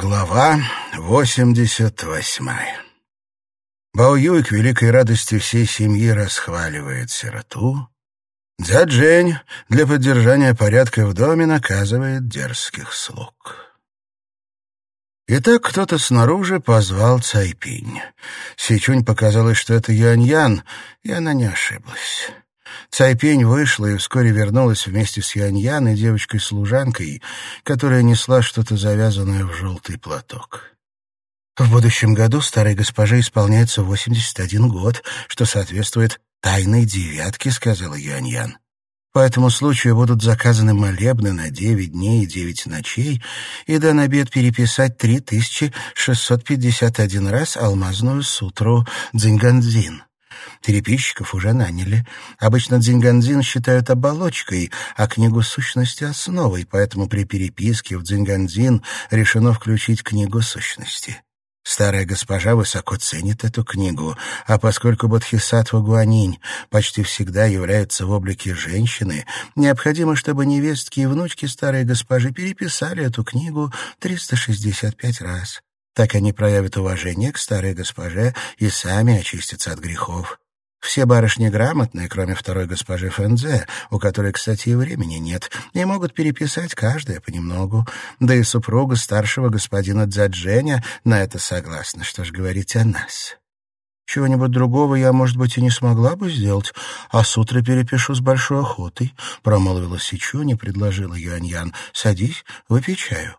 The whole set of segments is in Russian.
Глава 88 Бао Юй к великой радости всей семьи расхваливает сироту. Дзя Джень для поддержания порядка в доме наказывает дерзких слуг. Итак, кто-то снаружи позвал Цайпинь. Сичунь показалось, что это Юань-Ян, и она не ошиблась. Цайпень вышла и вскоре вернулась вместе с Яньян и девочкой-служанкой, которая несла что-то завязанное в желтый платок. В будущем году старой госпоже исполняется 81 год, что соответствует «тайной девятке», — сказала Юаньян. По этому случаю будут заказаны молебны на девять дней и девять ночей, и дан обед переписать 3651 раз алмазную сутру Дзинганзин. Переписчиков уже наняли. Обычно дзинганзин считают оболочкой, а книгу сущности — основой, поэтому при переписке в дзинганзин решено включить книгу сущности. Старая госпожа высоко ценит эту книгу, а поскольку Бодхисаттва Гуанинь почти всегда является в облике женщины, необходимо, чтобы невестки и внучки старой госпожи переписали эту книгу 365 раз. Так они проявят уважение к старой госпоже и сами очистятся от грехов. Все барышни грамотные, кроме второй госпожи Фэнзе, у которой, кстати, и времени нет, и могут переписать каждая понемногу. Да и супруга старшего господина Дзадженя на это согласна, что ж говорить о нас. Чего-нибудь другого я, может быть, и не смогла бы сделать, а с утра перепишу с большой охотой, — промолвила Сичунь и предложила Юаньян. — Садись, выпей чаю.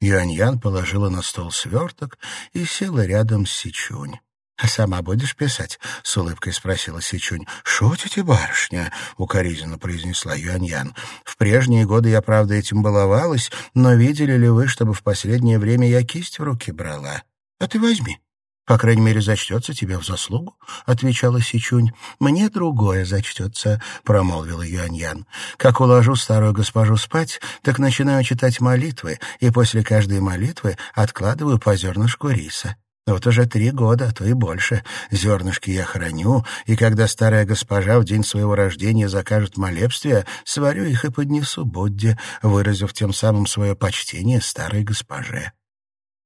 Юаньян положила на стол сверток и села рядом с Сичунь. «А сама будешь писать?» — с улыбкой спросила Сичунь. «Шутите, барышня?» — укоризненно произнесла Юаньян. «В прежние годы я, правда, этим баловалась, но видели ли вы, чтобы в последнее время я кисть в руки брала? А ты возьми. По крайней мере, зачтется тебе в заслугу», — отвечала Сичунь. «Мне другое зачтется», — промолвила Юаньян. «Как уложу старую госпожу спать, так начинаю читать молитвы, и после каждой молитвы откладываю по зернышку риса. Вот уже три года, а то и больше. Зернышки я храню, и когда старая госпожа в день своего рождения закажет молебствие, сварю их и поднесу Будде, выразив тем самым свое почтение старой госпоже.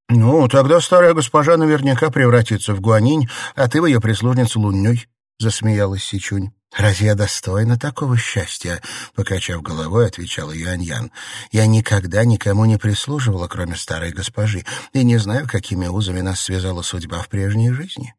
«Ну, тогда старая госпожа наверняка превратится в гуанинь, а ты в ее прислужницу Луннюй», — засмеялась Сичунь. «Разве я достойна такого счастья?» — покачав головой, отвечала Юаньян. «Я никогда никому не прислуживала, кроме старой госпожи, и не знаю, какими узами нас связала судьба в прежней жизни».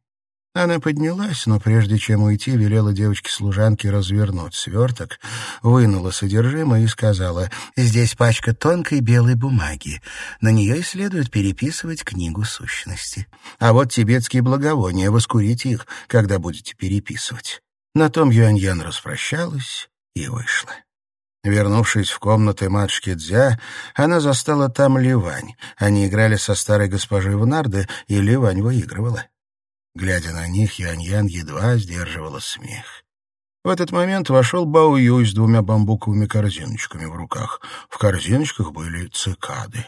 Она поднялась, но прежде чем уйти, велела девочке-служанке развернуть сверток, вынула содержимое и сказала, «Здесь пачка тонкой белой бумаги. На нее и следует переписывать книгу сущности. А вот тибетские благовония, воскурите их, когда будете переписывать». На том Юаньян распрощалась и вышла. Вернувшись в комнаты матушки Дзя, она застала там Ливань. Они играли со старой госпожой в и Ливань выигрывала. Глядя на них, Юаньян едва сдерживала смех. В этот момент вошел Бао Юй с двумя бамбуковыми корзиночками в руках. В корзиночках были цикады.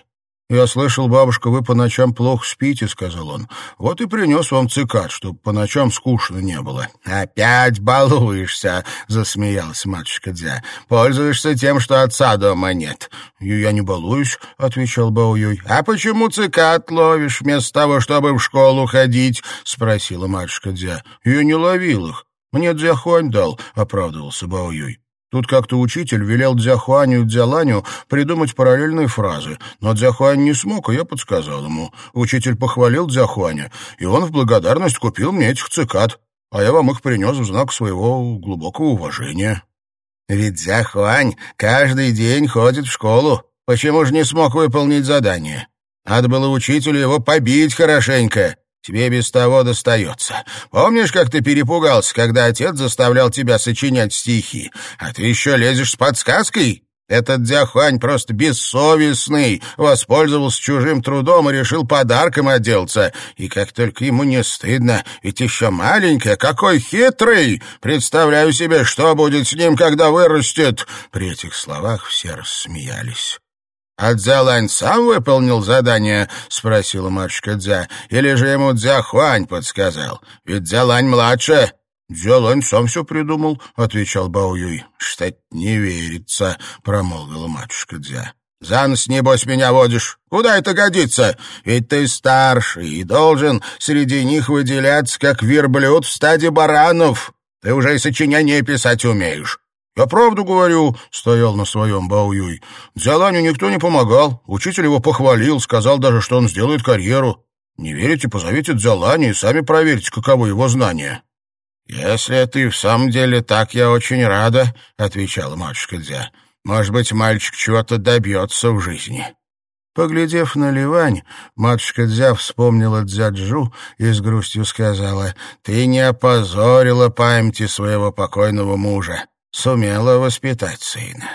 «Я слышал, бабушка, вы по ночам плохо спите», — сказал он. «Вот и принес вам цикад, чтобы по ночам скучно не было». «Опять балуешься», — засмеялась матушка Дзя. «Пользуешься тем, что отца дома нет». «Я не балуюсь», — отвечал Баоюй. «А почему цикад ловишь вместо того, чтобы в школу ходить?» — спросила матушка Дзя. «Я не ловил их. Мне Дзяхуань дал», — оправдывался Баоюй. Тут как-то учитель велел Дзяхуаню и Дзяланю придумать параллельные фразы, но Дзяхуань не смог, и я подсказал ему. Учитель похвалил Дзяхуаня, и он в благодарность купил мне этих цикад, а я вам их принес в знак своего глубокого уважения. Ведь Дзяхуань каждый день ходит в школу. Почему же не смог выполнить задание? Надо было учителю его побить хорошенько. Тебе без того достается. Помнишь, как ты перепугался, когда отец заставлял тебя сочинять стихи? А ты еще лезешь с подсказкой? Этот Дзяхуань просто бессовестный, воспользовался чужим трудом и решил подарком отделаться. И как только ему не стыдно, ведь еще маленькая, какой хитрый! Представляю себе, что будет с ним, когда вырастет!» При этих словах все рассмеялись. «А Дзялань сам выполнил задание?» — спросила матушка Дзя. «Или же ему Дзя Хуань подсказал? Ведь Дзялань младше». «Дзялань сам все придумал», — отвечал Бао Юй. «Что-то не верится», — промолвила матушка Дзя. За нос, небось, меня водишь. Куда это годится? Ведь ты старший и должен среди них выделяться, как верблюд в стаде баранов. Ты уже и сочинения писать умеешь. «Я правду говорю», — стоял на своем Баоюй. «Дзяланю никто не помогал. Учитель его похвалил, сказал даже, что он сделает карьеру. Не верите, позовите Дзялани и сами проверьте, каково его знание». «Если ты в самом деле так, я очень рада», — отвечала матушка Дзя. «Может быть, мальчик чего-то добьется в жизни». Поглядев на Ливань, матушка Дзя вспомнила Дзяджу и с грустью сказала, «Ты не опозорила памяти своего покойного мужа сумела воспитать сына.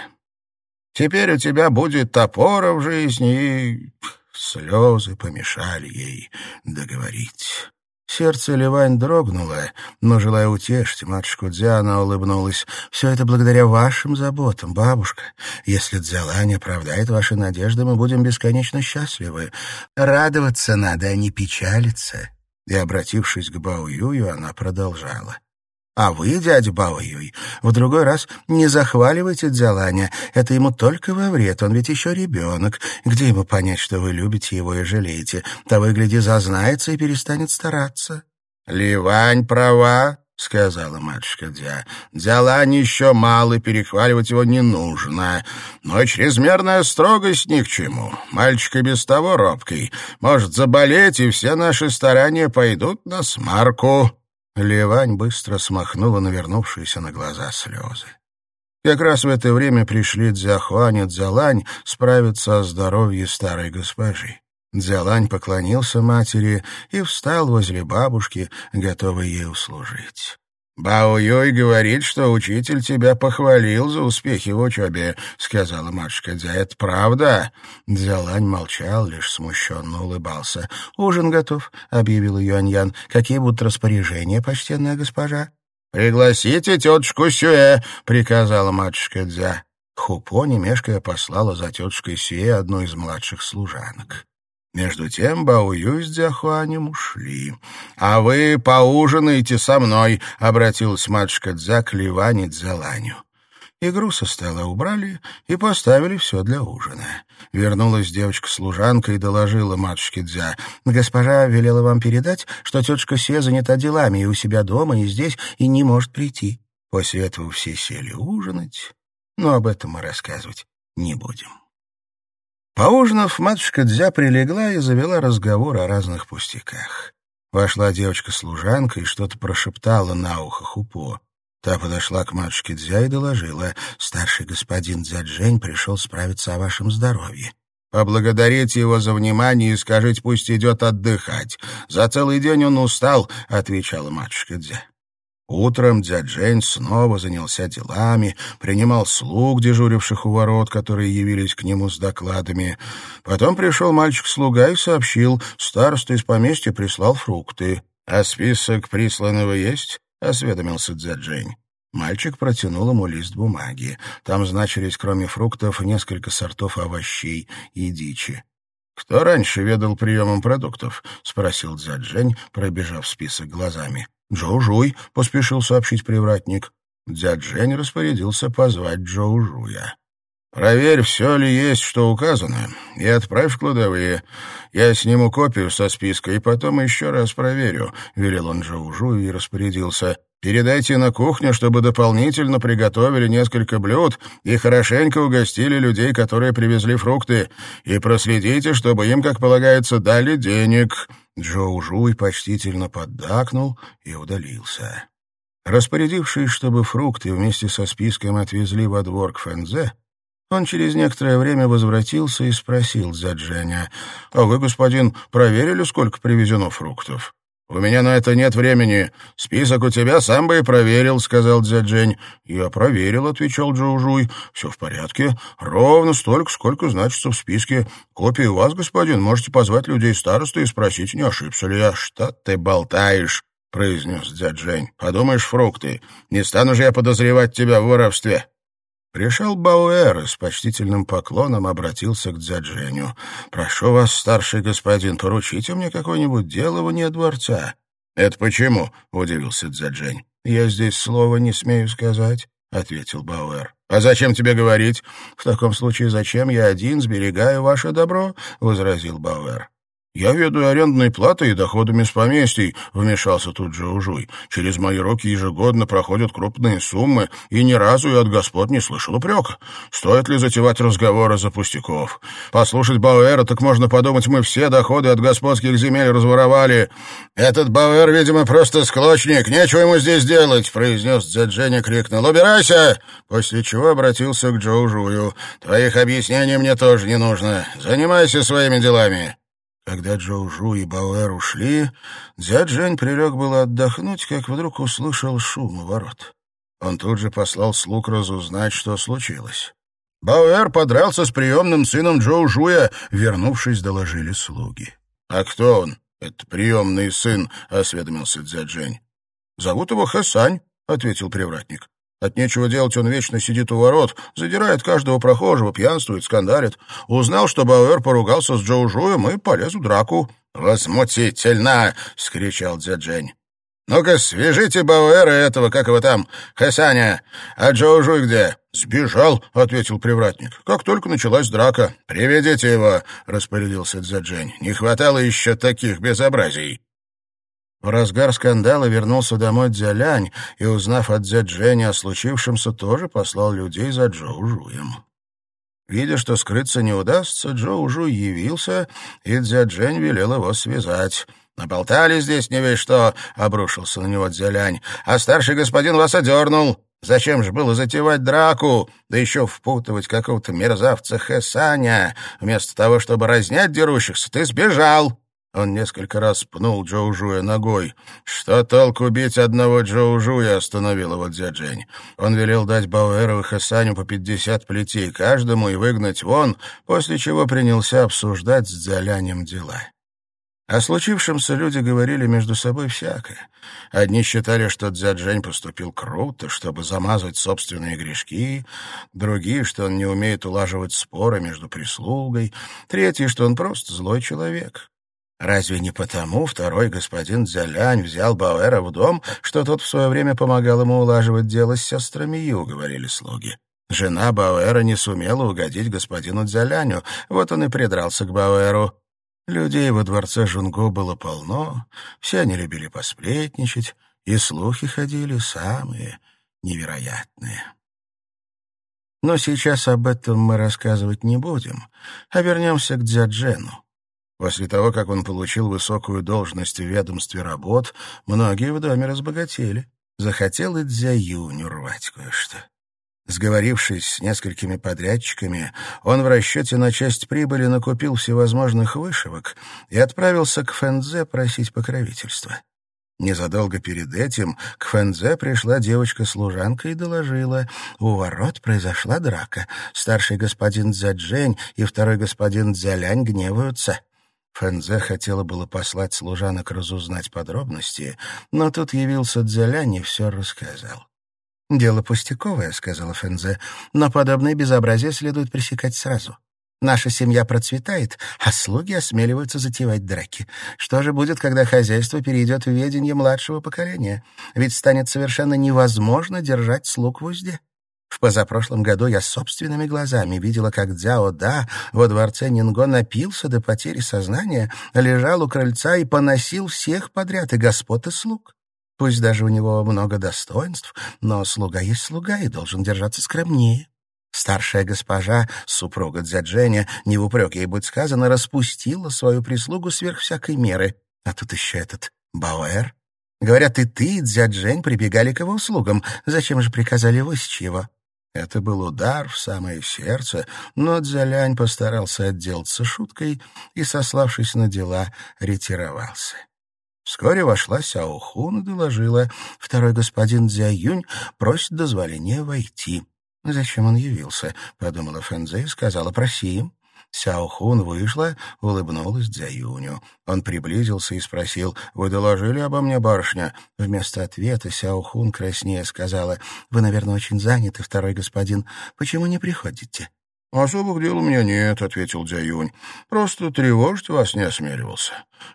Теперь у тебя будет топора в жизни, и слезы помешали ей договорить. Сердце Ливань дрогнуло, но, желая утешить матушку Дзяна, улыбнулась. «Все это благодаря вашим заботам, бабушка. Если Дзялань оправдает ваши надежды, мы будем бесконечно счастливы. Радоваться надо, а не печалиться». И, обратившись к Бао Юю, она продолжала. А вы, дядя Баоюй, в другой раз не захваливайте Дзяланя. Это ему только во вред, он ведь еще ребенок. Где ему понять, что вы любите его и жалеете? Того гляди, зазнается и перестанет стараться. — Ливань права, — сказала матушка Дзя. «Дзялань еще мало, перехваливать его не нужно. Но чрезмерная строгость ни к чему. Мальчик и без того робкий. Может заболеть, и все наши старания пойдут на смарку». Ливань быстро смахнула навернувшиеся на глаза слезы. Как раз в это время пришли Дзяхуань и Дзялань справиться о здоровье старой госпожи. Дзялань поклонился матери и встал возле бабушки, готовый ей услужить. «Бао Юй говорит, что учитель тебя похвалил за успехи в учебе», — сказала матушка Дзя. «Это правда?» Дзялань молчал, лишь смущенно улыбался. «Ужин готов», — объявил Юаньян. «Какие будут распоряжения, почтенная госпожа?» «Пригласите тетушку Сюэ», — приказала матушка Дзя. Хупо, не мешкая, послала за тетушкой Сюэ одну из младших служанок. Между тем Баую с Дзяхуанем ушли. «А вы поужинаете со мной», — обратилась матушка Дзя к Ливане Дзяланю. Игру со стола убрали и поставили все для ужина. Вернулась девочка-служанка и доложила матушке Дзя. «Госпожа велела вам передать, что тетушка Се занята делами и у себя дома, и здесь, и не может прийти». После этого все сели ужинать, но об этом мы рассказывать не будем. Поужинав, матушка Дзя прилегла и завела разговор о разных пустяках. Вошла девочка-служанка и что-то прошептала на ухо Хупо. Та подошла к матушке Дзя и доложила. «Старший господин Дзяджень пришел справиться о вашем здоровье. Поблагодарите его за внимание и скажите, пусть идет отдыхать. За целый день он устал», — отвечала матушка Дзя. Утром дядь Жень снова занялся делами, принимал слуг, дежуривших у ворот, которые явились к нему с докладами. Потом пришел мальчик-слуга и сообщил, староста из поместья прислал фрукты. «А список присланного есть?» — осведомился дядь Жень. Мальчик протянул ему лист бумаги. Там значились, кроме фруктов, несколько сортов овощей и дичи. «Кто раньше ведал приемом продуктов?» — спросил дядь Жень, пробежав список глазами. «Джоу-жуй», — поспешил сообщить привратник. Дядь Жень распорядился позвать Джоу-жуя. «Проверь, все ли есть, что указано, и отправь в кладовые. Я сниму копию со списка и потом еще раз проверю», — велел он Джоужу и распорядился. «Передайте на кухню, чтобы дополнительно приготовили несколько блюд и хорошенько угостили людей, которые привезли фрукты, и проследите, чтобы им, как полагается, дали денег». Джоу Жуй почтительно поддакнул и удалился. Распорядившись, чтобы фрукты вместе со списком отвезли во двор к Фэнзе, он через некоторое время возвратился и спросил Дзядженя, «А вы, господин, проверили, сколько привезено фруктов?» «У меня на это нет времени. Список у тебя сам бы и проверил», — сказал Дзяджень. «Я проверил», — отвечал Джоужуй. «Все в порядке. Ровно столько, сколько значится в списке. Копии у вас, господин. Можете позвать людей старосты и спросить, не ошибся ли я». «Что ты болтаешь?» — произнес Дзяджень. «Подумаешь, фрукты. Не стану же я подозревать тебя в воровстве». Пришел Бауэр и с почтительным поклоном обратился к Дзядженю. «Прошу вас, старший господин, поручите мне какое-нибудь дело вне дворца». «Это почему?» — удивился Дзяджень. «Я здесь слова не смею сказать», — ответил Бауэр. «А зачем тебе говорить?» «В таком случае зачем я один сберегаю ваше добро?» — возразил Бауэр. «Я ведаю арендной платой и доходами с поместий», — вмешался тут же Ужуй. «Через мои руки ежегодно проходят крупные суммы, и ни разу я от господ не слышал упрека. Стоит ли затевать разговоры за пустяков? Послушать Бауэра, так можно подумать, мы все доходы от господских земель разворовали. Этот Бауэр, видимо, просто склочник, нечего ему здесь делать», — произнес Дзядженя, крикнул. «Убирайся!» После чего обратился к Джоу Жую. «Твоих объяснений мне тоже не нужно. Занимайся своими делами». Когда Джоу Жу и Бауэр ушли, дядь Жень прилег было отдохнуть, как вдруг услышал шум у ворот. Он тут же послал слуг разузнать, что случилось. Бауэр подрался с приемным сыном Джоу Жуя, вернувшись, доложили слуги. — А кто он? Это приемный сын, — осведомился дядь Жень. — Зовут его Хэсань, — ответил привратник. От нечего делать он вечно сидит у ворот, задирает каждого прохожего, пьянствует, скандалит. Узнал, что Бауэр поругался с Джоу Жуем и полез в драку. «Возмутительно!» — скричал Дзяджень. «Ну-ка, свяжите Бауэра этого, как его там, Хасаня. А Джоу Жуй где?» «Сбежал», — ответил привратник. «Как только началась драка». «Приведите его», — распорядился Дзяджень. «Не хватало еще таких безобразий». В разгар скандала вернулся домой Дзялянь и, узнав от дядь Жени о случившемся, тоже послал людей за Джоу Жуем. Видя, что скрыться не удастся, Джоу Жуй явился, и дядь Жень велел его связать. «Наболтали здесь не весь что», — обрушился на него Дзялянь, «а старший господин вас одернул». Зачем же было затевать драку, да еще впутывать какого-то мерзавца Хэсаня? Вместо того, чтобы разнять дерущихся, ты сбежал. Он несколько раз пнул Джоу Жуя ногой. «Что толку бить одного Джоу Жуя?» — остановил его Дзяджень. Он велел дать Бауэру и Хасаню по пятьдесят плетей каждому и выгнать вон, после чего принялся обсуждать с Дзялянем дела. О случившемся люди говорили между собой всякое. Одни считали, что Дзяджень поступил круто, чтобы замазать собственные грешки, другие, что он не умеет улаживать споры между прислугой, третьи, что он просто злой человек. Разве не потому второй господин Дзялянь взял Бауэра в дом, что тот в свое время помогал ему улаживать дело с сестрами Ю, говорили слуги. Жена Бауэра не сумела угодить господину Дзяляню, вот он и придрался к Бауэру. Людей во дворце Жунго было полно, все они любили посплетничать, и слухи ходили самые невероятные. Но сейчас об этом мы рассказывать не будем, а вернемся к Дзяджену. После того, как он получил высокую должность в ведомстве работ, многие в доме разбогатели. Захотел и Дзяюню рвать кое-что. Сговорившись с несколькими подрядчиками, он в расчете на часть прибыли накупил всевозможных вышивок и отправился к Фэнзе просить покровительства. Незадолго перед этим к Фэнзе пришла девочка-служанка и доложила. У ворот произошла драка. Старший господин Дзяджень и второй господин Дзялянь гневаются. Фэнзе хотела было послать служанок разузнать подробности, но тут явился Дзялянь и все рассказал. «Дело пустяковое», — сказала Фэнзе, — «но подобное безобразие следует пресекать сразу. Наша семья процветает, а слуги осмеливаются затевать драки. Что же будет, когда хозяйство перейдет в ведение младшего поколения? Ведь станет совершенно невозможно держать слуг в узде». В позапрошлом году я собственными глазами видела, как Дзяо Да во дворце Нинго напился до потери сознания, лежал у крыльца и поносил всех подряд, и господ, и слуг. Пусть даже у него много достоинств, но слуга есть слуга и должен держаться скромнее. Старшая госпожа, супруга Дзядженя, не в упрек ей будет сказано, распустила свою прислугу сверх всякой меры. А тут еще этот Бауэр. Говорят, и ты, и Дзяджень прибегали к его услугам. Зачем же приказали высечь его? Это был удар в самое сердце, но Дзялянь постарался отделаться шуткой и, сославшись на дела, ретировался. Вскоре вошла Сяохун и доложила. Второй господин Дзяюнь просит дозволения войти. «Зачем он явился?» — подумала Фэнзе и сказала «Проси». Сяохун вышла, улыбнулась Дзяюню. Он приблизился и спросил, «Вы доложили обо мне, барышня?» Вместо ответа Сяохун краснее сказала, «Вы, наверное, очень заняты, второй господин. Почему не приходите?» «Особых дел у меня нет», — ответил Дзяюнь. «Просто тревожить вас не осмеливался.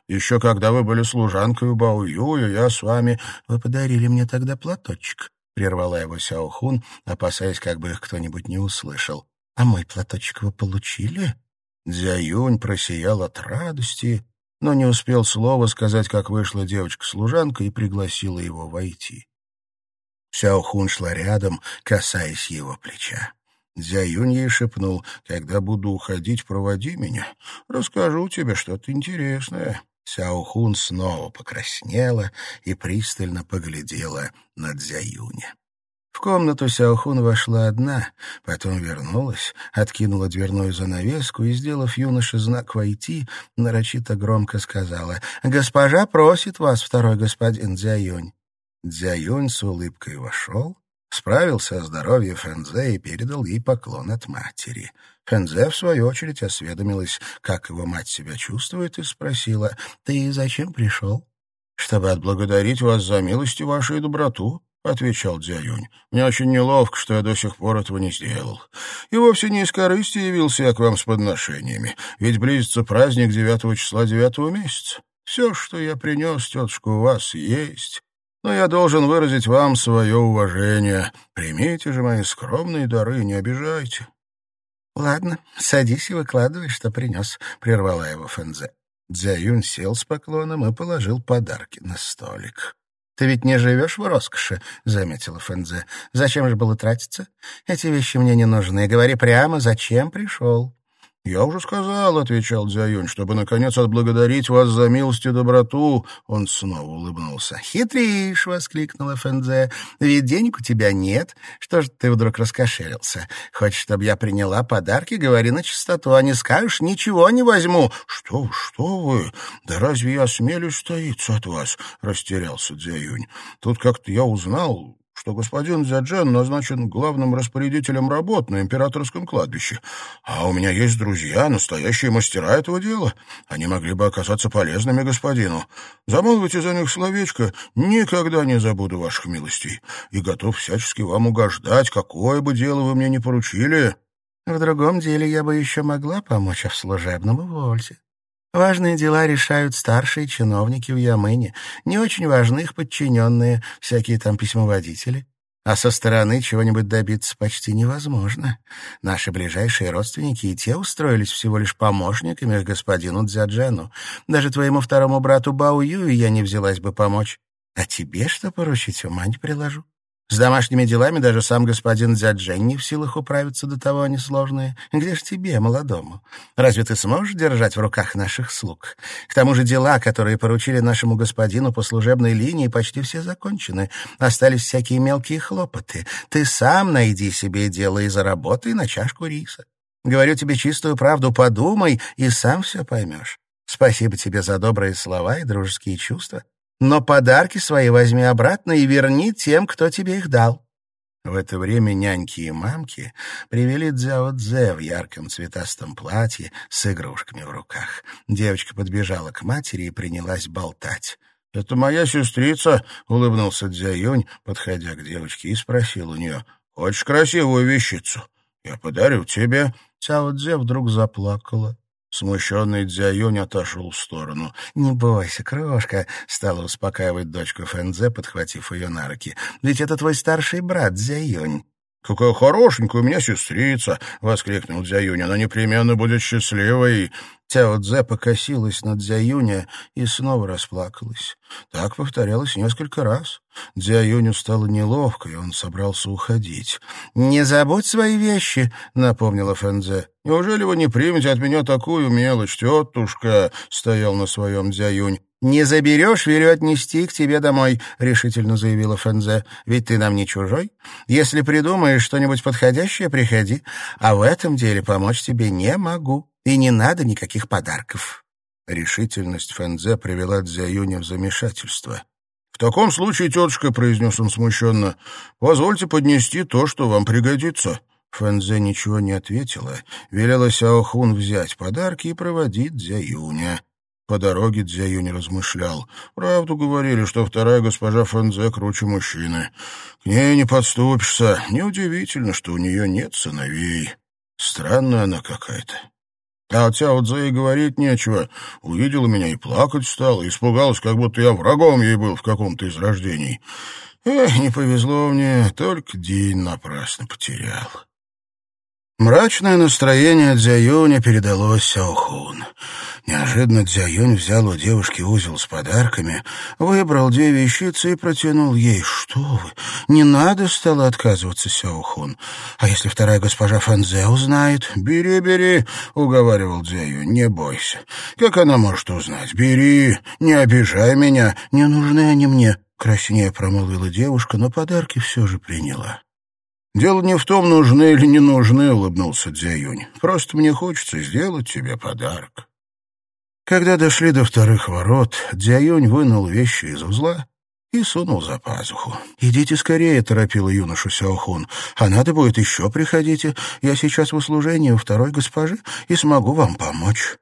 Еще когда вы были служанкой у Баоюя, я с вами...» «Вы подарили мне тогда платочек». прервала его Сяохун, опасаясь, как бы их кто-нибудь не услышал. «А мой платочек вы получили?» Дзяюнь просиял от радости, но не успел слова сказать, как вышла девочка-служанка и пригласила его войти. Сяохун шла рядом, касаясь его плеча. Дзяюнь ей шепнул, «Когда буду уходить, проводи меня. Расскажу тебе что-то интересное». Сяохун снова покраснела и пристально поглядела на Дзяюня. В комнату Сяохун вошла одна, потом вернулась, откинула дверную занавеску и, сделав юноше знак «войти», нарочито громко сказала «Госпожа просит вас, второй господин Дзяюнь». Дзяюнь с улыбкой вошел, Справился о здоровье Фэнзе и передал ей поклон от матери. Фэнзе, в свою очередь, осведомилась, как его мать себя чувствует, и спросила, «Ты зачем пришел?» «Чтобы отблагодарить вас за милость и вашу доброту», — отвечал Дзяюнь. «Мне очень неловко, что я до сих пор этого не сделал. И вовсе не из корысти явился я к вам с подношениями, ведь близится праздник девятого числа девятого месяца. Все, что я принес, тетушка, у вас есть, но я должен выразить вам свое уважение. Примите же мои скромные дары, не обижайте». «Ладно, садись и выкладывай, что принес», — прервала его Фэнзе. Дзяюнь сел с поклоном и положил подарки на столик. «Ты ведь не живешь в роскоши», — заметила Фэнзе. «Зачем же было тратиться? Эти вещи мне не нужны. Говори прямо, зачем пришел?» «Я уже сказал», — отвечал Дзяюнь, «чтобы, наконец, отблагодарить вас за милость и доброту». Он снова улыбнулся. «Хитришь!» — воскликнула Фэнзе. «Ведь денег у тебя нет. Что же ты вдруг раскошелился? Хочешь, чтобы я приняла подарки? Говори на чистоту, а не скажешь, ничего не возьму». «Что вы, что вы? Да разве я осмелюсь стоиться от вас?» — растерялся Дзяюнь. «Тут как-то я узнал, что господин Дзяджен назначен главным распорядителем работ на императорском кладбище. А у меня есть друзья, настоящие мастера этого дела. Они могли бы оказаться полезными господину. Замолвите за них словечко, никогда не забуду ваших милостей. И готов всячески вам угождать, какое бы дело вы мне не поручили». «В другом деле я бы еще могла помочь, а в служебном увольте. Важные дела решают старшие чиновники в Ямыне, не очень важны их подчиненные, всякие там письмоводители. А со стороны чего-нибудь добиться почти невозможно. Наши ближайшие родственники и те устроились всего лишь помощниками господину Дзяджену. Даже твоему второму брату Бау Юю я не взялась бы помочь. А тебе что поручить, ума не приложу. С домашними делами даже сам господин Дзяджен не в силах управиться, до того они сложные. Где ж тебе, молодому? Разве ты сможешь держать в руках наших слуг? К тому же дела, которые поручили нашему господину по служебной линии, почти все закончены. Остались всякие мелкие хлопоты. Ты сам найди себе дело и заработай на чашку риса. Говорю тебе чистую правду, подумай, и сам все поймешь. Спасибо тебе за добрые слова и дружеские чувства но подарки свои возьми обратно и верни тем, кто тебе их дал». В это время няньки и мамки привели Дзяо Дзе в ярком цветастом платье с игрушками в руках. Девочка подбежала к матери и принялась болтать. «Это моя сестрица», — улыбнулся Дзяюнь, подходя к девочке, и спросил у нее, «Хочешь красивую вещицу? Я подарю тебе». Цяо Дзе вдруг заплакала. Смущенный Дзяюнь отошел в сторону. «Не бойся, крошка», — стала успокаивать дочку Фэнзе, подхватив ее на руки. «Ведь это твой старший брат Дзяюнь». «Какая хорошенькая у меня сестрица!» — воскликнул Дзяюнь. «Она непременно будет счастливой!» Цяо Цзэ покосилась на Дзяюня и снова расплакалась. Так повторялось несколько раз. Дзяюню стало неловко, и он собрался уходить. «Не забудь свои вещи», — напомнила Фэнзе. «Неужели вы не примете от меня такую мелочь, тетушка?» — стоял на своем Дзяюнь. «Не заберешь, велю отнести к тебе домой», — решительно заявила Фэнзе. «Ведь ты нам не чужой. Если придумаешь что-нибудь подходящее, приходи. А в этом деле помочь тебе не могу» и не надо никаких подарков». Решительность Фэнзе привела Дзяюня в замешательство. «В таком случае, тетушка», — произнес он смущенно, — «позвольте поднести то, что вам пригодится». Фэнзе ничего не ответила, велела Сяохун взять подарки и проводить Дзяюня. По дороге Дзяюнь размышлял. Правду говорили, что вторая госпожа Фэнзе круче мужчины. К ней не подступишься. Неудивительно, что у нее нет сыновей. Странная она какая-то. А Цяо Цзэ и говорить нечего. Увидела меня и плакать стала, испугалась, как будто я врагом ей был в каком-то из рождений. Эх, не повезло мне, только день напрасно потерял. Мрачное настроение Дзяюня передалось Сяохун. Неожиданно Дзяюнь взял у девушки узел с подарками, выбрал две вещицы и протянул ей. «Что вы? Не надо стало отказываться, Сяохун. А если вторая госпожа Фанзе узнает?» «Бери, бери», — уговаривал Дзяюнь, — «не бойся. Как она может узнать? Бери, не обижай меня. Не нужны они мне», — краснее промолвила девушка, но подарки все же приняла. «Дело не в том, нужны или не нужны», — улыбнулся Дзяюнь. «Просто мне хочется сделать тебе подарок». Когда дошли до вторых ворот, Дзяюнь вынул вещи из узла и сунул за пазуху. «Идите скорее», — торопила юношу Сяохун. «А надо будет еще приходите. Я сейчас в услужении у второй госпожи и смогу вам помочь».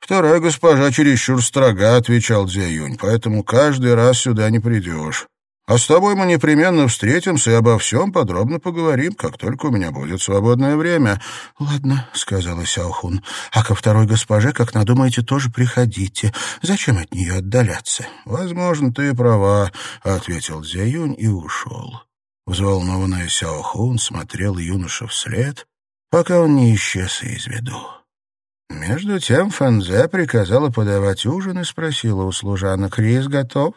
«Вторая госпожа чересчур строга», — отвечал Дзяюнь, «поэтому каждый раз сюда не придешь. А с тобой мы непременно встретимся и обо всем подробно поговорим, как только у меня будет свободное время». «Ладно», — сказала Сяохун. «А ко второй госпоже, как надумаете, тоже приходите. Зачем от нее отдаляться?» «Возможно, ты права», — ответил Дзяюнь и ушел. Взволнованная Сяохун смотрел юноша вслед, пока он не исчез из виду. Между тем Фэнзе приказала подавать ужин и спросила у служанок, «Рис готов?»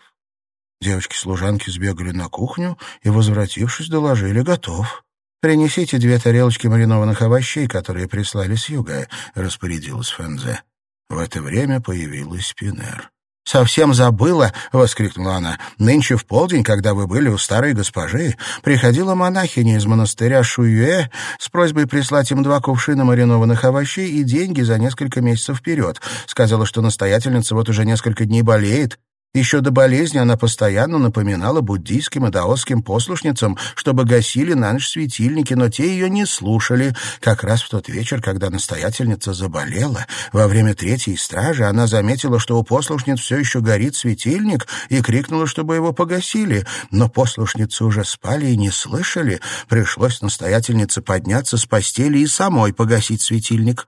Девочки-служанки сбегали на кухню и, возвратившись, доложили «готов». «Принесите две тарелочки маринованных овощей, которые прислали с юга», — распорядилась Фензе. В это время появилась Пинер. «Совсем забыла!» — воскликнула она. «Нынче в полдень, когда вы были у старой госпожи, приходила монахиня из монастыря Шуюэ с просьбой прислать им два кувшина маринованных овощей и деньги за несколько месяцев вперед. Сказала, что настоятельница вот уже несколько дней болеет, еще до болезни она постоянно напоминала буддийским и даосским послушницам, чтобы гасили на ночь светильники, но те ее не слушали. Как раз в тот вечер, когда настоятельница заболела, во время третьей стражи она заметила, что у послушниц все еще горит светильник, и крикнула, чтобы его погасили. Но послушницы уже спали и не слышали. Пришлось настоятельнице подняться с постели и самой погасить светильник.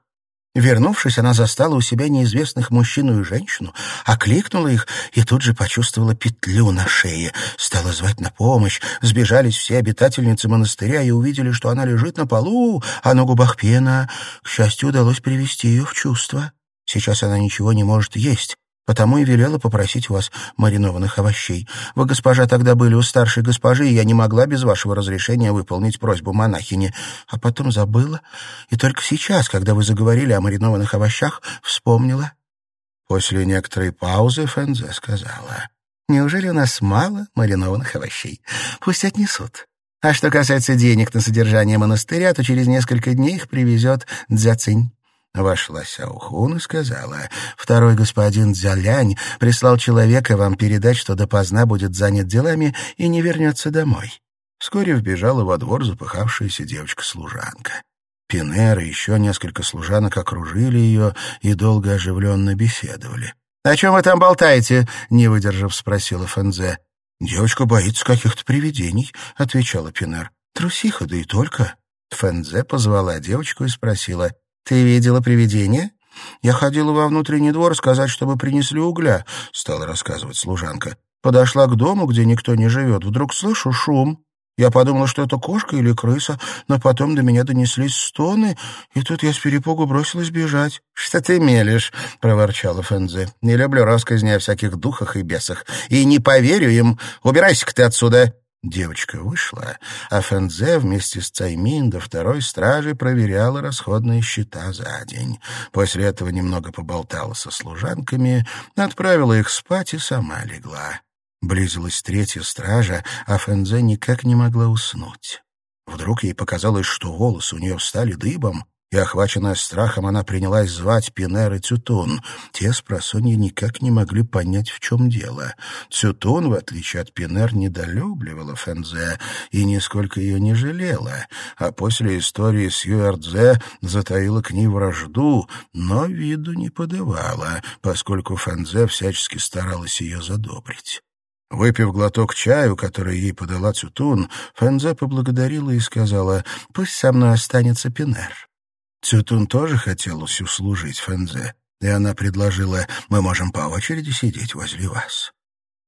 Вернувшись, она застала у себя неизвестных мужчину и женщину, окликнула их и тут же почувствовала петлю на шее. Стала звать на помощь. Сбежались все обитательницы монастыря и увидели, что она лежит на полу, а на губах пена. К счастью, удалось привести ее в чувство. Сейчас она ничего не может есть. Потому и велела попросить у вас маринованных овощей. Вы, госпожа, тогда были у старшей госпожи, и я не могла без вашего разрешения выполнить просьбу монахини. А потом забыла, и только сейчас, когда вы заговорили о маринованных овощах, вспомнила». После некоторой паузы Фэнзе сказала, «Неужели у нас мало маринованных овощей? Пусть отнесут. А что касается денег на содержание монастыря, то через несколько дней их привезет Дзяцинь. Вошла Сяохун и сказала, «Второй господин Дзялянь прислал человека вам передать, что допоздна будет занят делами и не вернется домой». Вскоре вбежала во двор запыхавшаяся девочка-служанка. Пинер и еще несколько служанок окружили ее и долго оживленно беседовали. «О чем вы там болтаете?» — не выдержав, спросила Фэнзе. «Девочка боится каких-то привидений», — отвечала Пинер. «Трусиха, да и только». Фэнзе позвала девочку и спросила — «Ты видела привидение?» «Я ходила во внутренний двор сказать, чтобы принесли угля», — стала рассказывать служанка. «Подошла к дому, где никто не живет. Вдруг слышу шум. Я подумала, что это кошка или крыса, но потом до меня донеслись стоны, и тут я с перепугу бросилась бежать. «Что ты мелешь?» — проворчала Фэнзи. «Не люблю рассказни о всяких духах и бесах. И не поверю им. Убирайся-ка ты отсюда!» Девочка вышла, а Фэнзе вместе с Цаймин до второй стражи проверяла расходные счета за день. После этого немного поболтала со служанками, отправила их спать и сама легла. Близилась третья стража, а Фэнзе никак не могла уснуть. Вдруг ей показалось, что волосы у нее встали дыбом, и, охваченная страхом, она принялась звать Пинер и Цютун. Те с никак не могли понять, в чем дело. Цютун, в отличие от Пинер, недолюбливала Фэнзе и нисколько ее не жалела, а после истории с Юэрдзе затаила к ней вражду, но виду не подавала, поскольку Фэнзе всячески старалась ее задобрить. Выпив глоток чаю, который ей подала Цютун, Фэнзе поблагодарила и сказала, «Пусть со мной останется Пинер». Цютун тоже хотелось услужить Фэнзе, и она предложила, мы можем по очереди сидеть возле вас.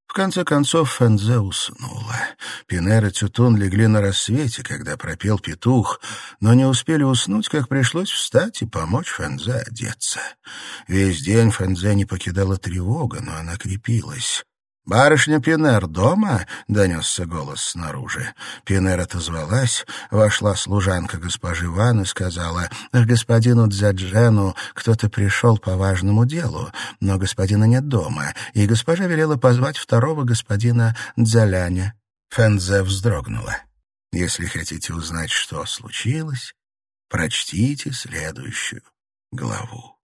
В конце концов Фензе уснула. Пинер и Тютун легли на рассвете, когда пропел петух, но не успели уснуть, как пришлось встать и помочь Фензе одеться. Весь день Фензе не покидала тревога, но она крепилась. «Барышня Пинер дома?» — донесся голос снаружи. Пинер отозвалась, вошла служанка госпожи Ван и сказала, «Господину Дзяджену кто-то пришел по важному делу, но господина нет дома, и госпожа велела позвать второго господина Дзяляня». Фэнзе вздрогнула. «Если хотите узнать, что случилось, прочтите следующую главу».